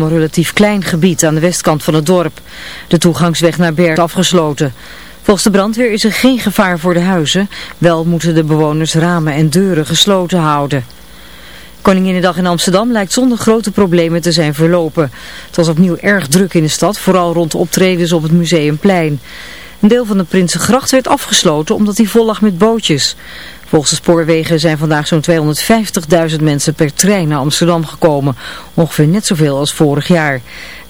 een relatief klein gebied aan de westkant van het dorp. De toegangsweg naar Berg afgesloten. Volgens de brandweer is er geen gevaar voor de huizen. Wel moeten de bewoners ramen en deuren gesloten houden. Koninginnedag in Amsterdam lijkt zonder grote problemen te zijn verlopen. Het was opnieuw erg druk in de stad, vooral rond de optredens op het Museumplein. Een deel van de Prinsengracht werd afgesloten omdat hij vol lag met bootjes. Volgens de spoorwegen zijn vandaag zo'n 250.000 mensen per trein naar Amsterdam gekomen. Ongeveer net zoveel als vorig jaar.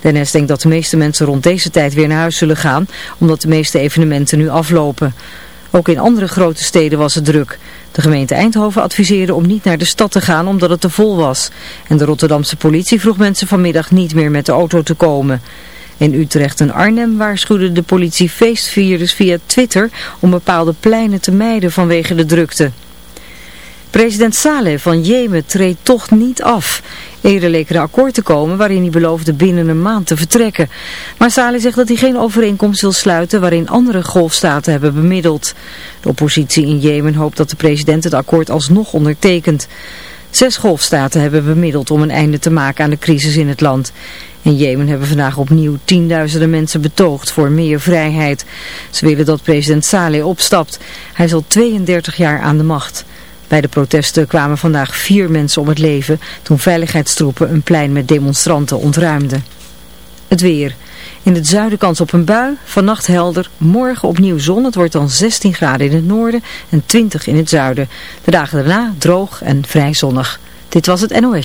De NS denkt dat de meeste mensen rond deze tijd weer naar huis zullen gaan, omdat de meeste evenementen nu aflopen. Ook in andere grote steden was het druk. De gemeente Eindhoven adviseerde om niet naar de stad te gaan omdat het te vol was. En de Rotterdamse politie vroeg mensen vanmiddag niet meer met de auto te komen. In Utrecht en Arnhem waarschuwde de politie feestvierders via Twitter om bepaalde pleinen te mijden vanwege de drukte. President Saleh van Jemen treedt toch niet af. Eerder leek er een akkoord te komen waarin hij beloofde binnen een maand te vertrekken. Maar Saleh zegt dat hij geen overeenkomst wil sluiten waarin andere golfstaten hebben bemiddeld. De oppositie in Jemen hoopt dat de president het akkoord alsnog ondertekent. Zes golfstaten hebben bemiddeld om een einde te maken aan de crisis in het land. In Jemen hebben vandaag opnieuw tienduizenden mensen betoogd voor meer vrijheid. Ze willen dat president Saleh opstapt. Hij is al 32 jaar aan de macht. Bij de protesten kwamen vandaag vier mensen om het leven toen veiligheidstroepen een plein met demonstranten ontruimden. Het weer. In het zuiden kans op een bui, vannacht helder, morgen opnieuw zon. Het wordt dan 16 graden in het noorden en 20 in het zuiden. De dagen daarna droog en vrij zonnig. Dit was het NOS.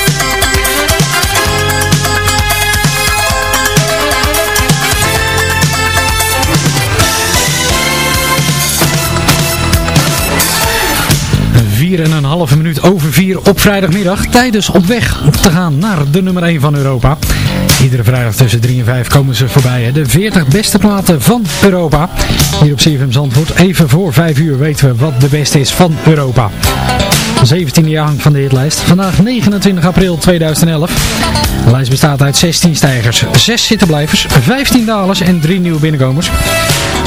Vier en een halve minuut over vier op vrijdagmiddag. Tijdens op weg te gaan naar de nummer 1 van Europa. Iedere vrijdag tussen 3 en 5 komen ze voorbij. Hè? De 40 beste platen van Europa. Hier op CFM Zandvoort. Even voor 5 uur weten we wat de beste is van Europa. 17e jaargang van de hitlijst. Vandaag 29 april 2011. De lijst bestaat uit 16 stijgers, 6 zittenblijvers, 15 dalers en 3 nieuwe binnenkomers.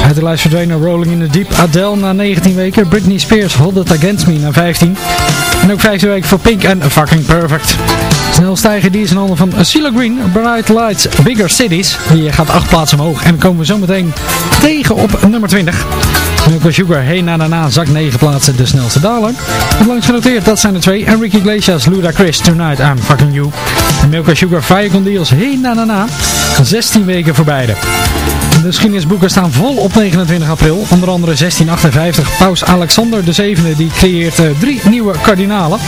Uit de lijst verdwenen Rolling in the Deep Adele na 19 weken. Britney Spears Hold It Against Me na 15. En ook 15 weken voor Pink en Fucking Perfect. Snel stijgen die is een handen van CeeLo Green, Bright Lights, Bigger Cities. Die gaat 8 plaatsen omhoog en komen we zo meteen tegen op nummer 20. Milko Sugar, Hey Na Na Na, zak 9 plaatsen, de snelste daler. Het langs genoteerd, dat zijn er twee. Enrique Iglesias, Luda Chris, Tonight I'm Fucking You. En Milko Sugar, Fire Na Na Na. 16 weken voor beide. De geschiedenisboeken staan vol op 29 april. Onder andere 1658. Paus Alexander VII die creëert uh, drie nieuwe kardinalen.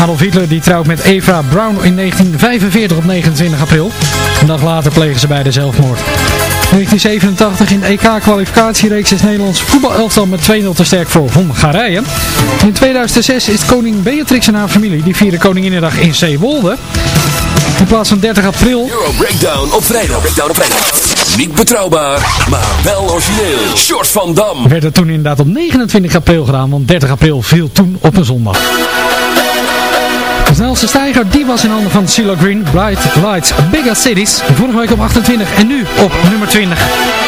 Adolf Hitler die trouwt met Eva Braun in 1945 op 29 april. Een dag later plegen ze beide zelfmoord. 1987 in de EK-kwalificatiereeks is Nederlands voetbalelftal met 2-0 te sterk voor Hongarije. In 2006 is koning Beatrix en haar familie die vieren Koninginnedag in Zeewolde. In plaats van 30 april... Euro Breakdown op vrijdag. Breakdown op vrijdag. Niet betrouwbaar, maar wel origineel. Short van Dam. Werd het toen inderdaad op 29 april gedaan, want 30 april viel toen op een zondag. Snelste stijger die was in handen van CeeLo Green, Bright Lights, Bigger Cities. Vorige week op 28 en nu op nummer 20.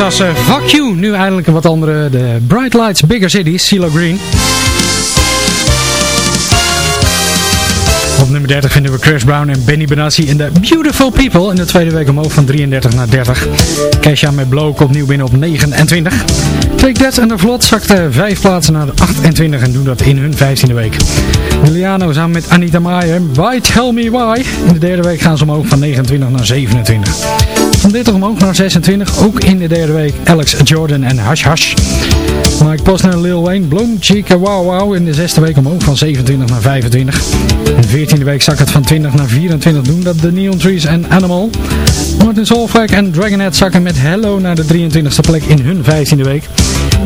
Als uh, Fuck You. Nu eindelijk een wat andere. De Bright Lights Bigger Cities, CeeLo Green. Op nummer 30 vinden we Chris Brown en Benny Benassi in The Beautiful People. In de tweede week omhoog van 33 naar 30. Kesha met Blow opnieuw binnen op 29. Take That en de Vlot zakte 5 plaatsen naar 28 en doen dat in hun 15e week. Miliano samen met Anita Maier. Why Tell Me Why. In de derde week gaan ze omhoog van 29 naar 27. Van 30 omhoog naar 26. Ook in de derde week Alex Jordan en Hash Hash. Mike Posner Lil Wayne. Bloom Chica Wow Wow. In de zesde week omhoog van 27 naar 25. In de veertiende week zak het van 20 naar 24. Doen dat de Neon Trees en Animal. Martin Solveig en Dragonhead zakken met Hello naar de 23e plek in hun 15e week.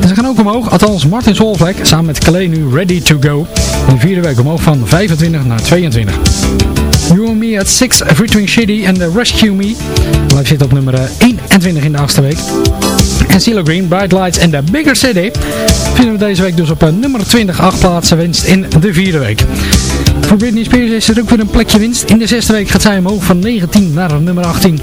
En ze gaan ook omhoog, althans Martin Solveig samen met Calais nu Ready to Go. In de vierde week omhoog van 25 naar 22. You and Me at 6 featuring Shitty en The Rescue Me. Live zit op nummer 21 in de achtste week. En CeeLo Green, Bright Lights en The Bigger City vinden we deze week dus op nummer 20 acht plaatsen winst in de vierde week. Voor Britney Spears is er ook weer een plekje winst. In de zesde week gaat zij omhoog van 19 naar nummer 18.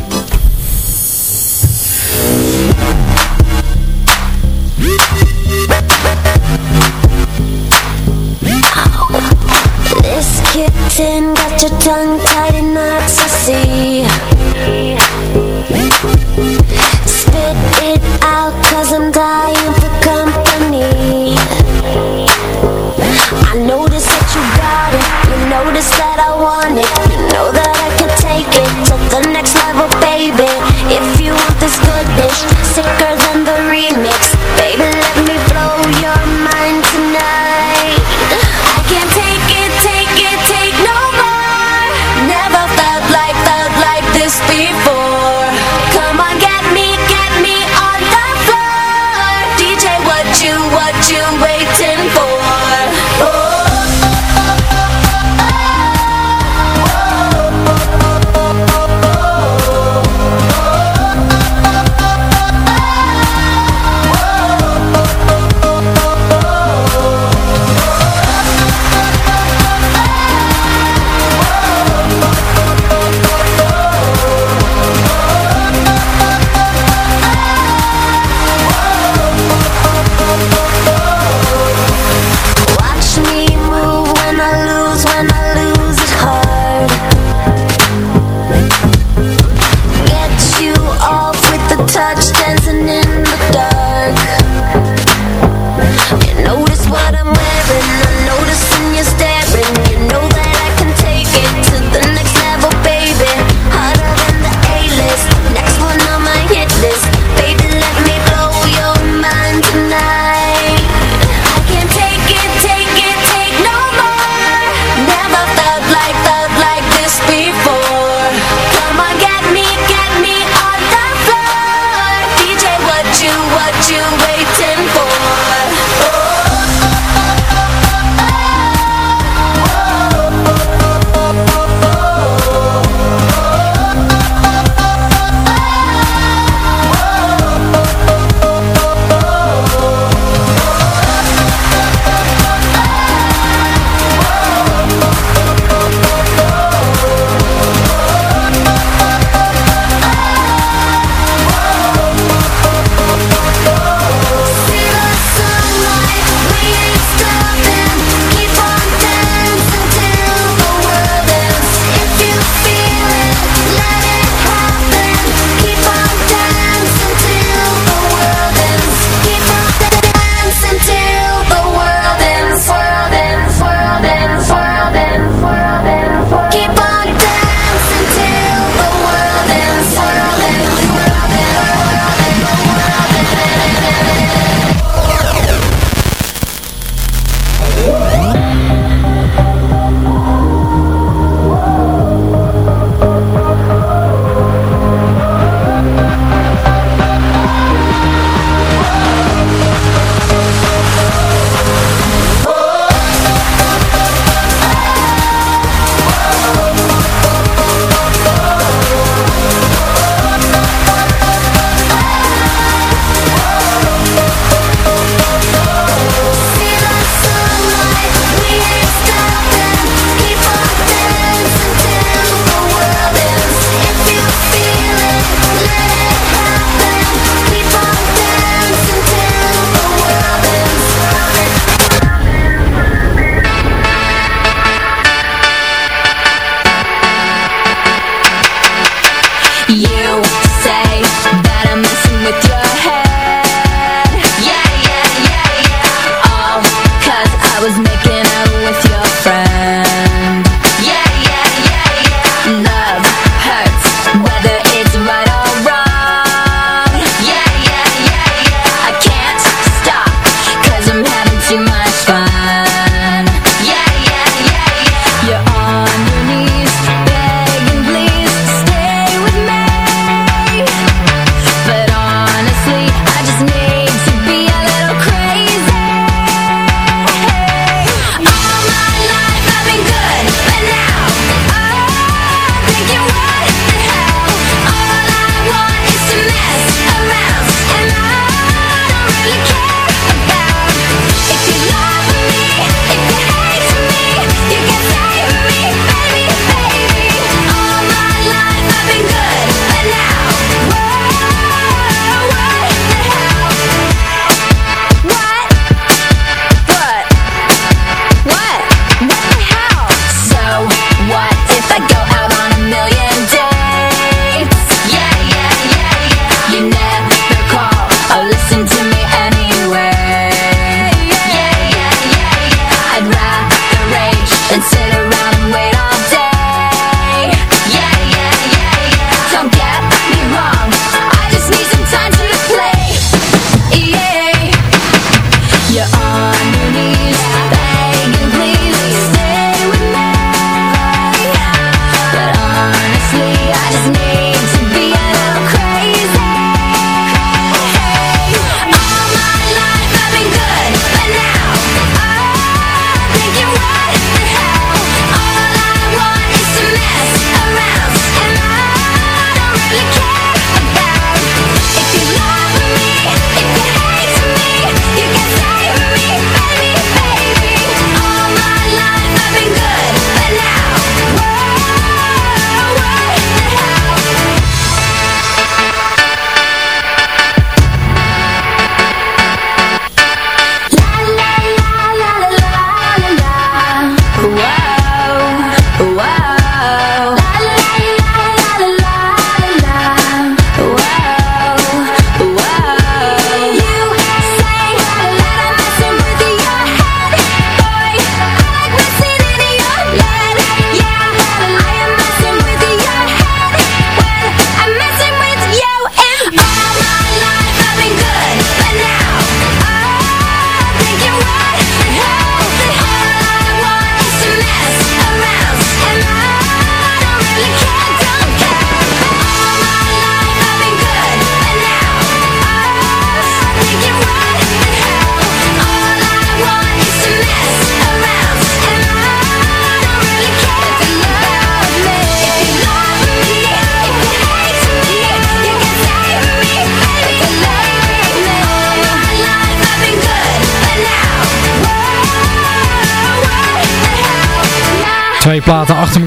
Sicker than the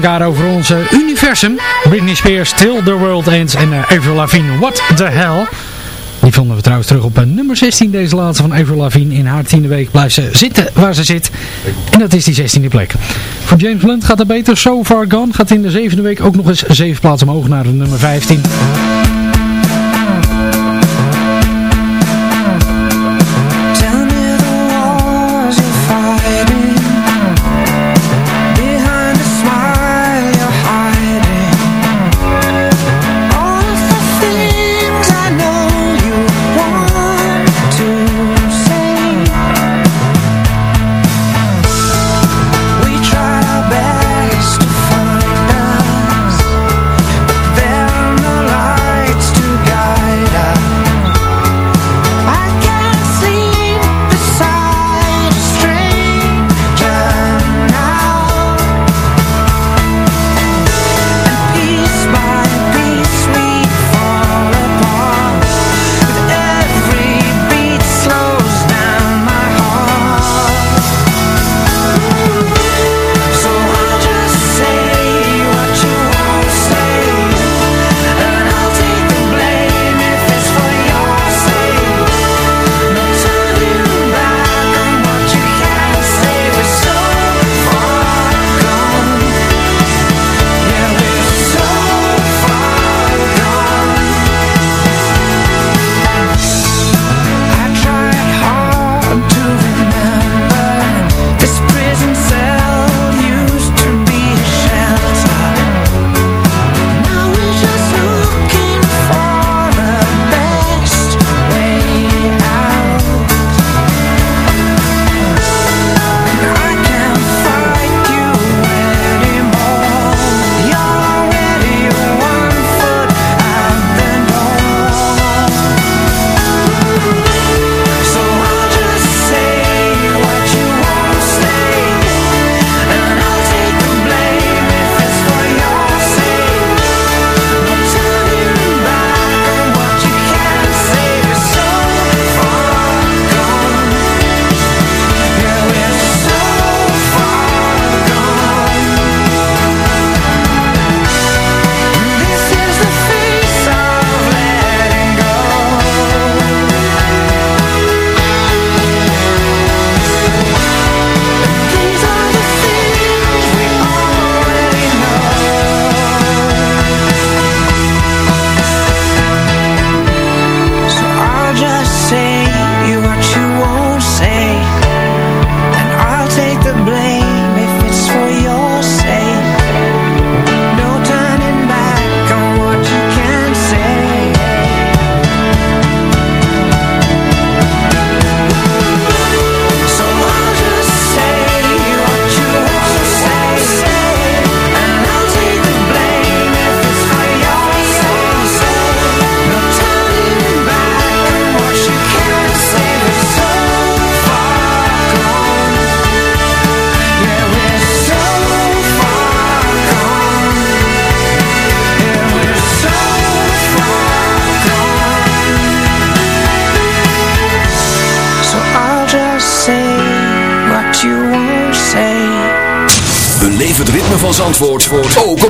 elkaar over ons universum. Britney Spears, Till the World Ends en uh, Avril Lavigne, What the Hell. Die vonden we trouwens terug op nummer 16, deze laatste van Avril Lavigne. In haar tiende week blijft ze zitten waar ze zit. En dat is die 16e plek. Voor James Blunt gaat het beter. So Far Gone gaat in de zevende week ook nog eens zeven plaatsen omhoog naar de nummer 15.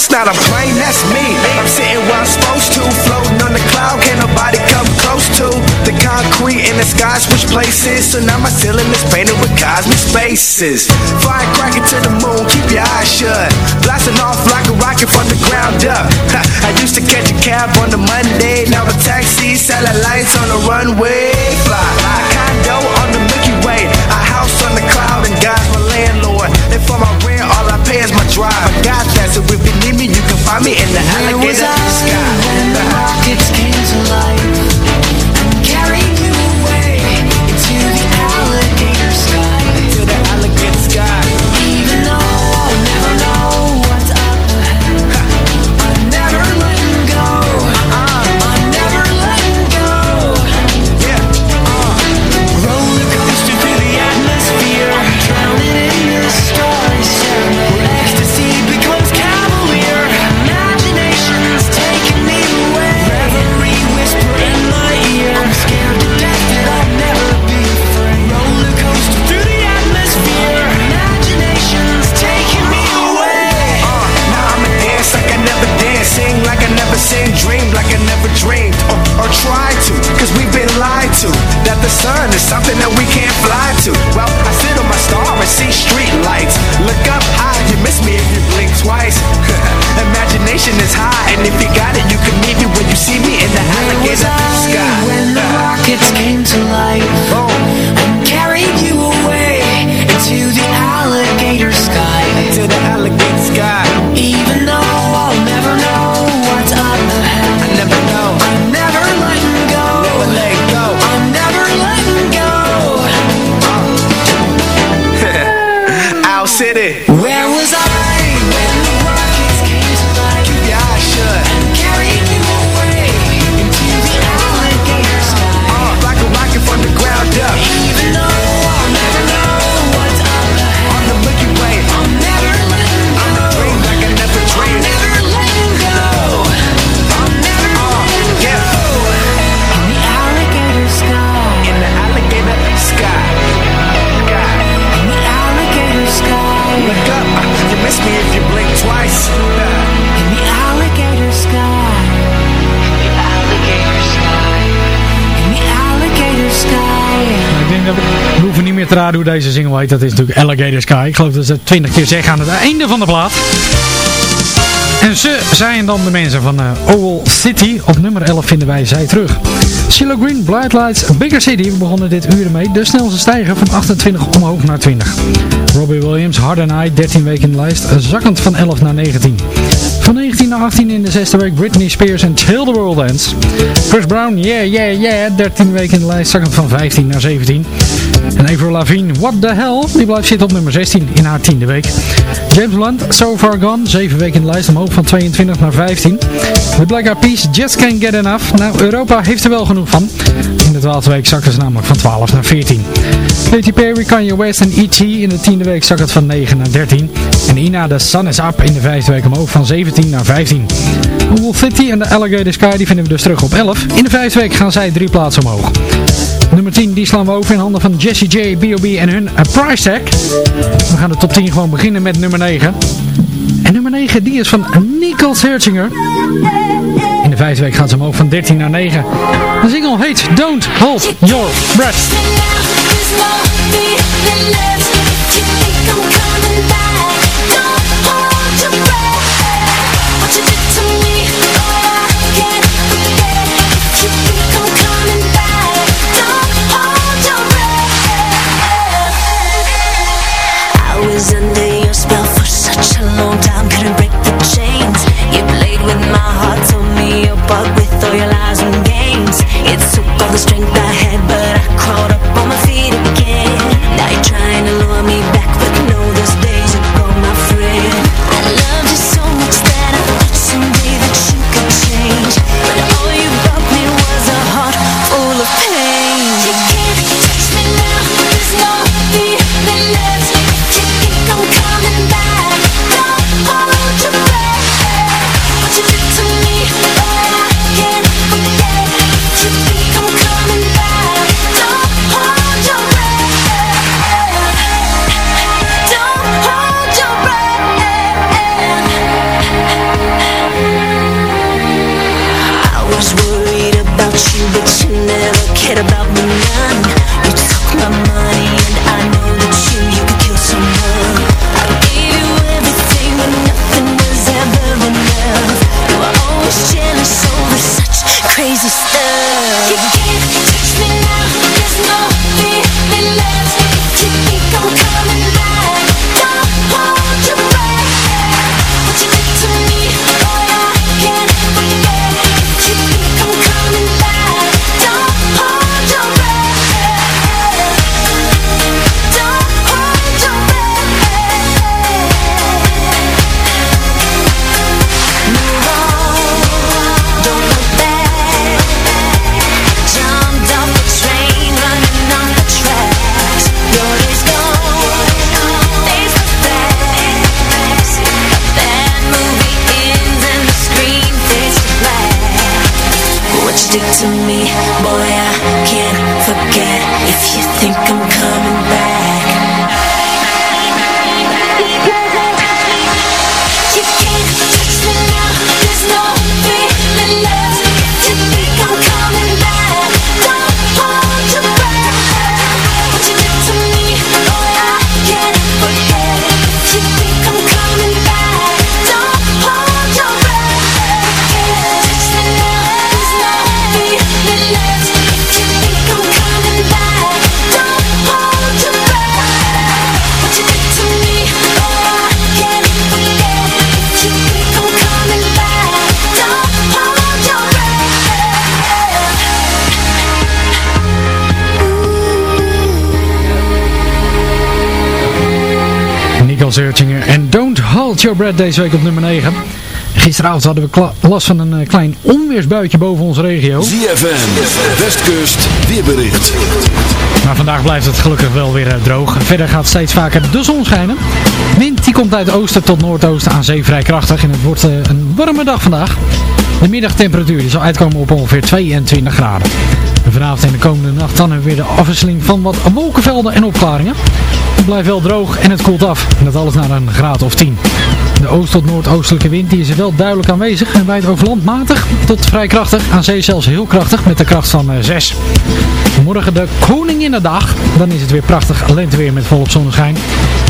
That's not a plane, that's me. I'm sitting where I'm supposed to, floating on the cloud. Can't nobody come close to the concrete and the sky switch places. So now my ceiling is painted with cosmic spaces. Flying to the moon, keep your eyes shut. Blasting off like a rocket from the ground up. Ha, I used to catch a cab on a Monday, now a taxi, satellites on the runway. Fly, condo on the Milky Way, a house on the cloud, and God's my landlord. And for my rent is my drive. I got that, so if you need me, you can find me in the Where was I sky. when the rockets came to life to, that the sun is something that we can't fly to. Well, I sit on my star and see street lights, look up high, you miss me if you blink twice. Imagination is high, and if you got it, you can meet me when you see me in the alligator I sky. when the rockets came to life Boom. and carried you away into the alligator sky? To the alligator sky, Even raden deze single heet. Dat is natuurlijk Alligator Sky. Ik geloof dat ze het twintig keer zeggen aan het einde van de plaat. En ze zijn dan de mensen van eh Owl City. Op nummer 11 vinden wij zij terug. Silo Green, Blind Lights, Bigger City. We begonnen dit uur mee. De snelste stijger van 28 omhoog naar 20. Robbie Williams, Hard and I, 13 weken in de lijst. Zakkend van 11 naar 19. Van 19 naar 18 in de zesde week Britney Spears en Till the World Dance. Chris Brown, yeah, yeah, yeah. 13 weken in de lijst, zakkend van 15 naar 17. En Avril Lavigne, What the Hell, die blijft zitten op nummer 16 in haar tiende week. James Blunt, So Far Gone, 7 weken in de lijst, omhoog van 22 naar 15. The Black Eyed Peas, Just Can't Get Enough. Nou, Europa heeft er wel genoeg van. In de twaalfde week zakken ze namelijk van 12 naar 14. Katy Perry, Kanye West en E.T. in de tiende week zakken het van 9 naar 13. En Ina, The Sun is Up in de vijfde week omhoog van 17 naar 15. Wolf City en de Alligator Sky die vinden we dus terug op 11. In de vijfde week gaan zij drie plaatsen omhoog. Nummer 10 die slaan we over in handen van Jesse J, B.O.B. en hun Price Tag. We gaan de top 10 gewoon beginnen met nummer 9. En nummer 9 die is van Nicole Searchinger. In de vijfde week gaat ze omhoog van 13 naar 9. De single heet Don't Hold Your Breath. Eat Bread deze week op nummer 9. Gisteravond hadden we last van een eh, klein onweersbuitje boven onze regio. ZFM, Westkust, weerbericht. Maar vandaag blijft het gelukkig wel weer eh, droog. Verder gaat steeds vaker de zon schijnen. Wind die komt uit oosten tot noordoosten aan zee vrij krachtig. En het wordt eh, een warme dag vandaag. De middagtemperatuur zal uitkomen op ongeveer 22 graden. Vanavond en de komende nacht dan weer de afwisseling van wat wolkenvelden en opklaringen. Het blijft wel droog en het koelt af. Dat alles naar een graad of 10. De oost- tot noordoostelijke wind die is wel duidelijk aanwezig. En wijdt over land matig tot vrij krachtig. Aan zee zelfs heel krachtig met de kracht van eh, 6. Morgen de koningin de dag. Dan is het weer prachtig lenteweer met volop zonneschijn.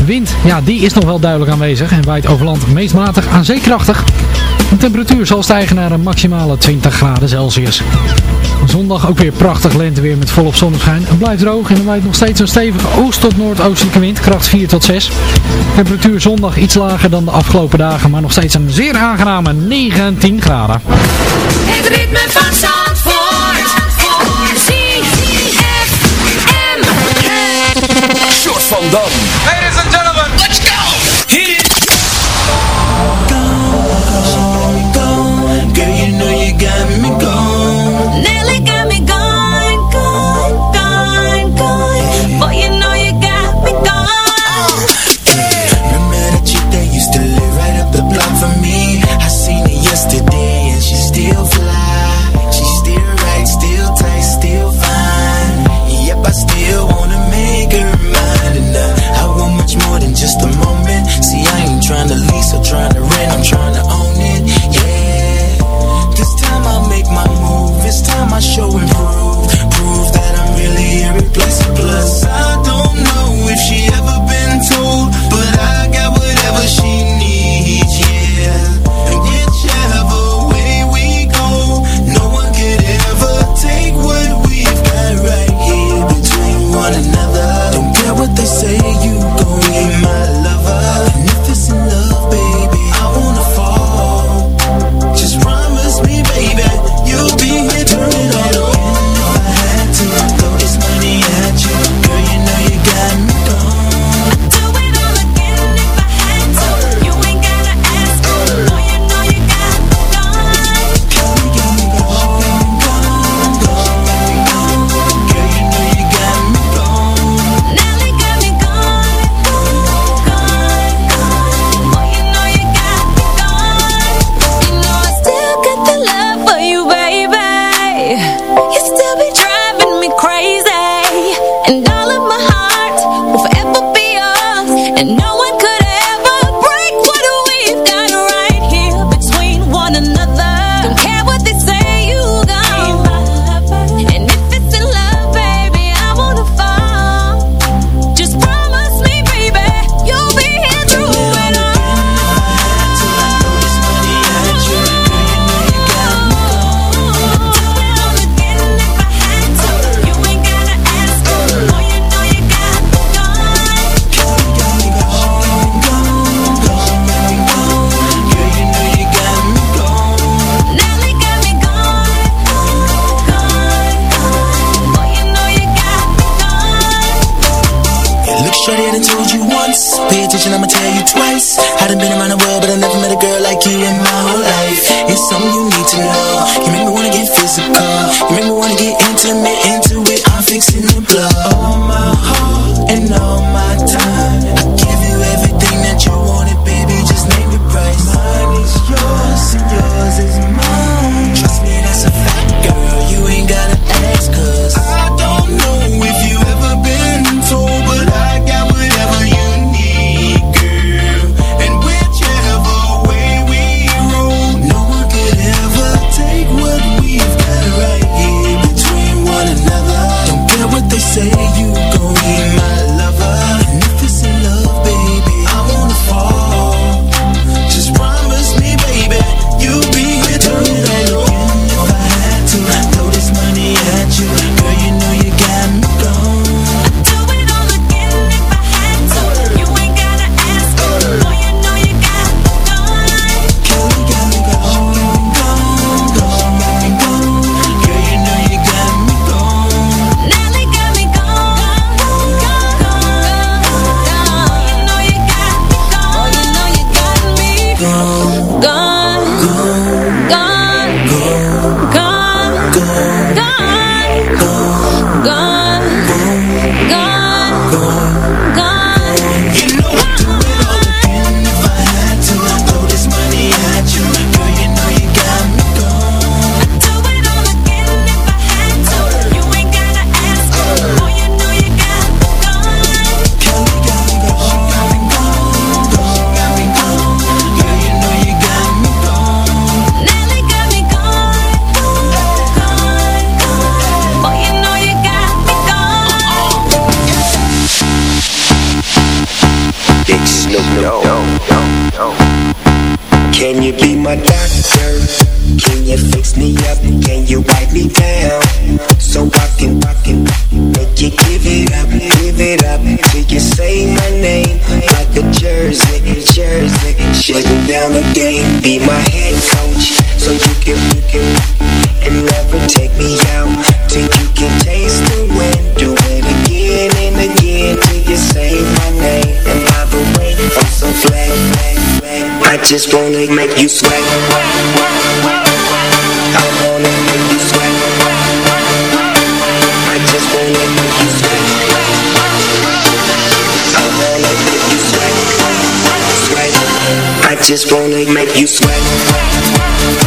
Wind, ja, die is nog wel duidelijk aanwezig. En wijdt over land meest matig aan zeekrachtig. De temperatuur zal stijgen naar een maximale 20 graden Celsius. Zondag ook weer prachtig lenteweer met volop zonneschijn. Het blijft droog en er waait nog steeds een stevige oost- tot noordoostelijke wind, kracht 4 tot 6. Temperatuur zondag iets lager dan de afgelopen dagen, maar nog steeds een zeer aangename 10 graden. Het ritme van Zandvoort. Short van Dam. Ladies and gentlemen, let's go! you can taste the wind. Do it again and you say my name. And by the way, I'm so. I just wanna make you sweat. I wanna make you sweat. I just wanna make you sweat. I wanna make you. Sweat. I just wanna make you sweat.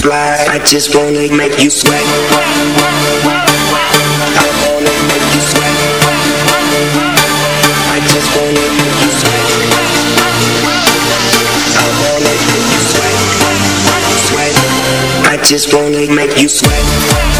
slide. I just wanna make you sweat. I wanna make you sweat. I just wanna make you sweat. I wanna make you. Sweat. I just wanna make you sweat.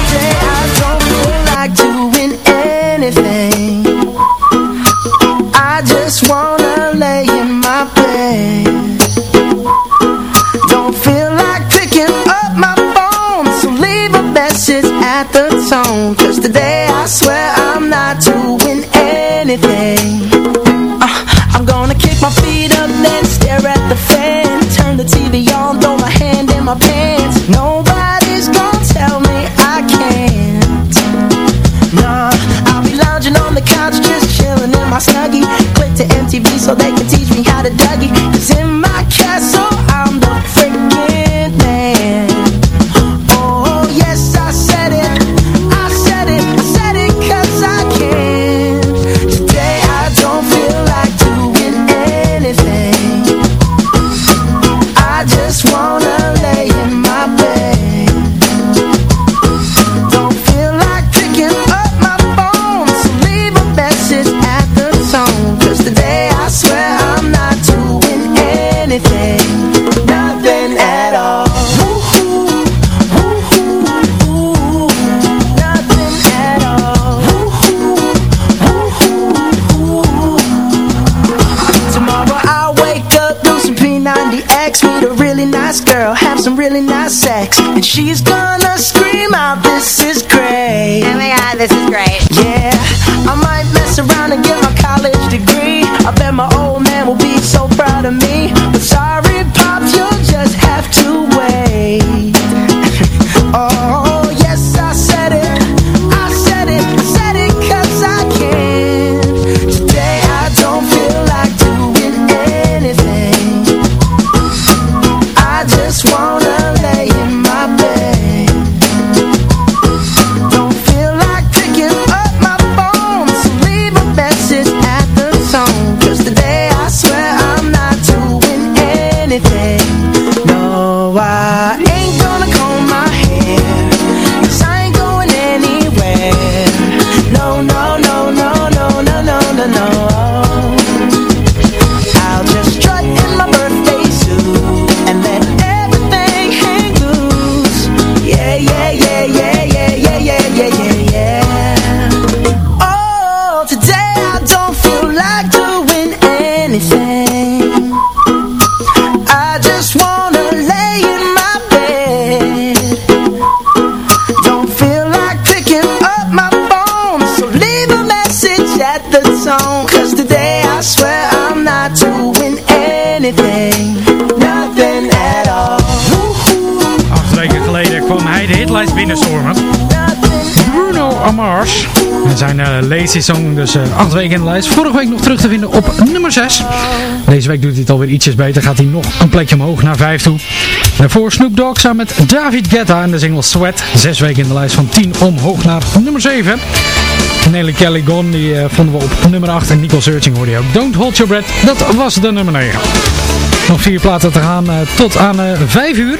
and she's gone. Zijn uh, Lazy Song dus uh, acht weken in de lijst. Vorige week nog terug te vinden op nummer 6. Deze week doet hij het alweer ietsjes beter. Gaat hij nog een plekje omhoog naar 5 toe. Daarvoor Snoop Dogg samen met David Guetta en de single Sweat. Zes weken in de lijst van 10 omhoog naar nummer 7. Nelly Kelly Gone, die uh, vonden we op nummer 8. En Nicole Searching hoorde je ook. Don't Hold Your Breath, dat was de nummer 9. Nog vier platen te gaan uh, tot aan uh, 5 uur.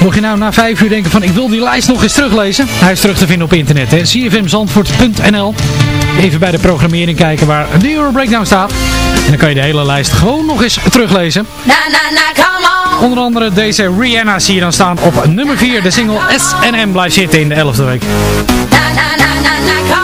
Mocht je nou na 5 uur denken van ik wil die lijst nog eens teruglezen. Hij is terug te vinden op internet. cfmzandvoort.nl Even bij de programmering kijken waar de Euro Breakdown staat. En dan kan je de hele lijst gewoon nog eens teruglezen. Na, na, na, come on. Onder andere deze Rihanna zie je dan staan op nummer 4. De single S&M blijft zitten in de 11e week. Na, na, na, na, na,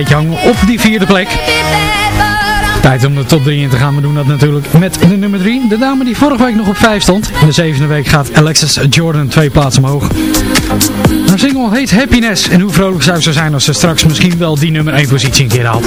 beetje hangen op die vierde plek. Tijd om de top 3 in te gaan. We doen dat natuurlijk met de nummer 3. De dame die vorige week nog op 5 stond. In de zevende week gaat Alexis Jordan twee plaatsen omhoog. Haar single heet Happiness. En hoe vrolijk zou ze zijn als ze straks misschien wel die nummer 1 positie een keer haalt.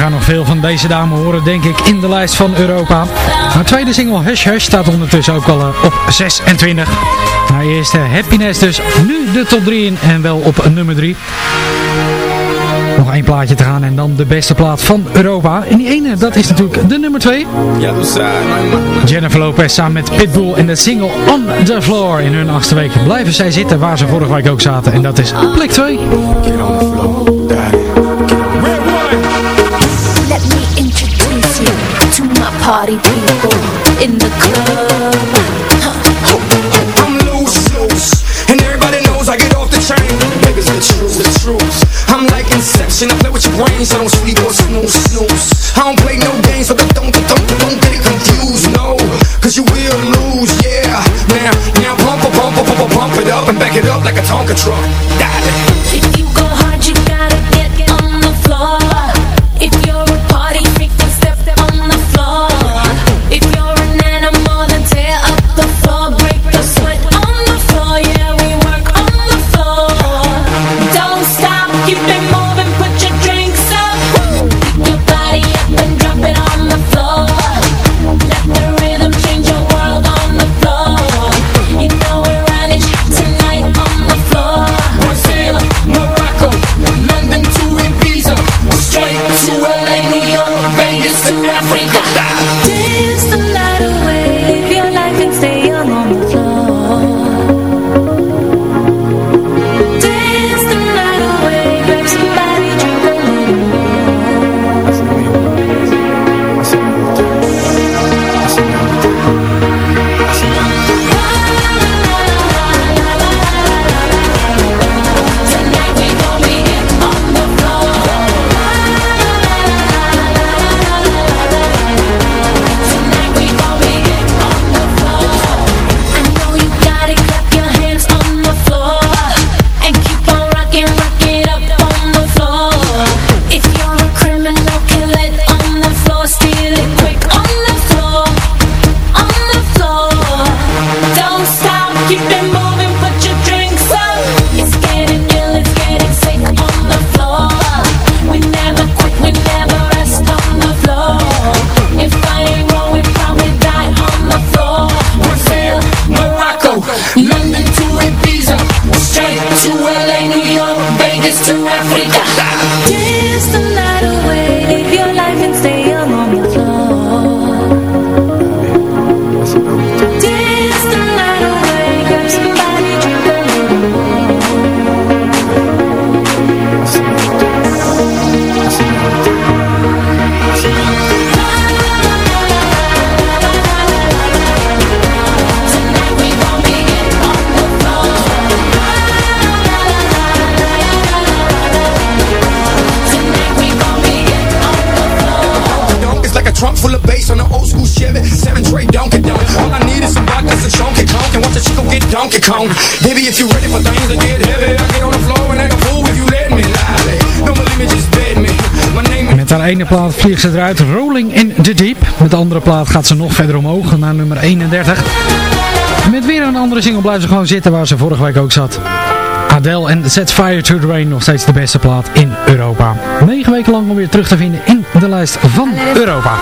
gaan nog veel van deze dame horen, denk ik, in de lijst van Europa. Haar tweede single Hush Hush staat ondertussen ook al eh, op 26. Haar eerste Happiness dus nu de top 3 in en wel op nummer 3. Nog één plaatje te gaan en dan de beste plaat van Europa. En die ene, dat is natuurlijk de nummer 2. Jennifer Lopez samen met Pitbull en de single On The Floor. In hun achtste week blijven zij zitten waar ze vorige week ook zaten. En dat is plek 2. Party people in the club. I'm loose, loose, and everybody knows I get off the train. Niggas the truth, the truth. I'm like Inception, I play with your brain, so don't sleep or snooze, snooze. I don't play no games, so don't, don't, don't, don't get it confused, no. Cause you will lose, yeah. Now, now pump, pump, pump, pump, pump, it up and back it up like a Tonka truck. Dale. If ene plaat vliegt ze eruit, Rolling in the Deep. Met de andere plaat gaat ze nog verder omhoog, naar nummer 31. Met weer een andere single blijft ze gewoon zitten waar ze vorige week ook zat. Adele en Set Fire to the Rain nog steeds de beste plaat in Europa. Negen weken lang alweer terug te vinden in de lijst van Europa.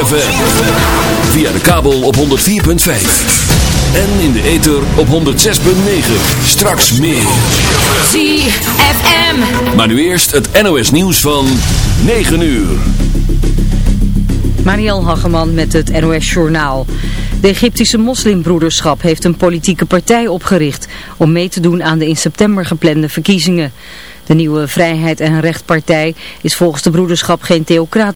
ZFM. Via de kabel op 104.5. En in de ether op 106.9. Straks meer. ZFM. Maar nu eerst het NOS nieuws van 9 uur. Mariel Hageman met het NOS Journaal. De Egyptische moslimbroederschap heeft een politieke partij opgericht om mee te doen aan de in september geplande verkiezingen. De nieuwe Vrijheid en Rechtpartij is volgens de broederschap geen theocraat.